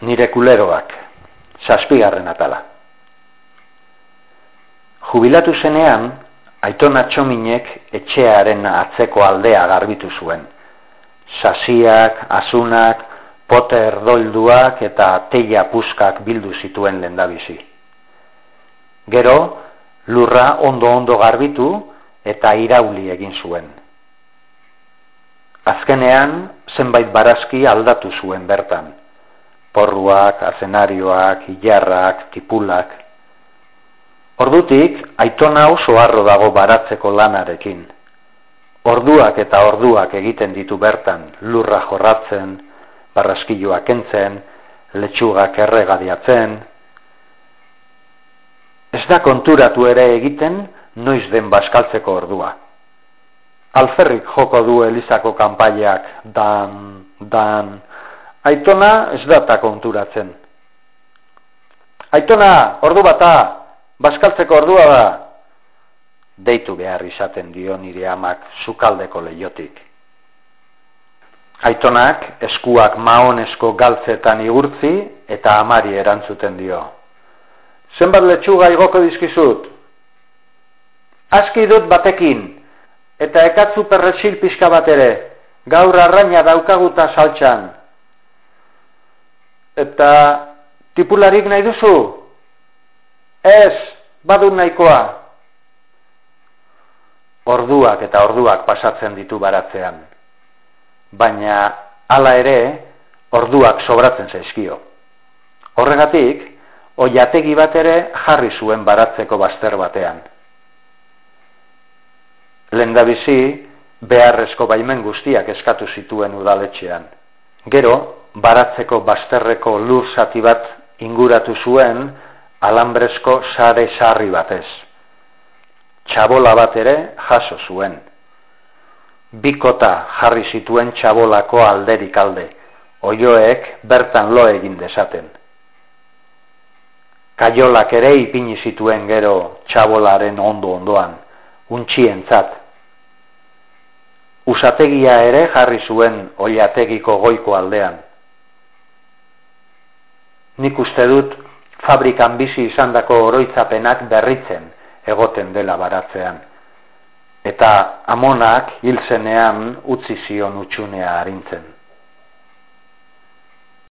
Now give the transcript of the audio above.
nire kuleroak, saspigarren atala. Jubilatu zenean, aitona txominek etxearen atzeko aldea garbitu zuen. Sasiak, asunak, poter dolduak eta teia puskak bildu zituen lendabizi. Gero, lurra ondo-ondo garbitu eta irauli egin zuen. Azkenean, zenbait barazki aldatu zuen bertan porruak, azenarioak, hilarrak, tipulak. Ordutik, aitona oso harro dago baratzeko lanarekin. Orduak eta orduak egiten ditu bertan, lurra jorratzen, barraskiloak kentzen, letxugak erregadiatzen. Ez da konturatu ere egiten, noiz den baskaltzeko ordua. Alferrik joko du Elizako kanpaiak, dan, dan, Aitona ez data konturatzen. Aitona, ordu bata, baskaltzeko ordua da. Deitu behar izaten dio nire amak sukaldeko leiotik. Aitonak eskuak maonesko galtzetan igurtzi eta amari erantzuten dio. Zenbat letxuga igoko dizkizut? Aski dut batekin, eta ekatzu perretxil pixka bat ere, gaur arraina daukaguta saltxan, Eta tipularik nahi duzu? Ez, badu nahikoa. Orduak eta orduak pasatzen ditu baratzean. Baina hala ere, orduak sobratzen zaizkio. Horregatik, oiategi bat ere jarri zuen baratzeko bazter batean. Lendabizi, beharrezko baimen guztiak eskatu zituen udaletxean. Gero, baratzeko bazterreko lur zati bat inguratu zuen alambrezko sare sarri batez. Txabola bat ere jaso zuen. Bikota jarri zituen txabolako alderik alde, oioek bertan lo egin desaten. Kaiolak ere ipini zituen gero txabolaren ondo ondoan, untxientzat. Usategia ere jarri zuen oiategiko goiko aldean nik uste dut fabrikan bizi izandako oroitzapenak berritzen egoten dela baratzean. Eta amonak hil zenean utzi zion utxunea harintzen.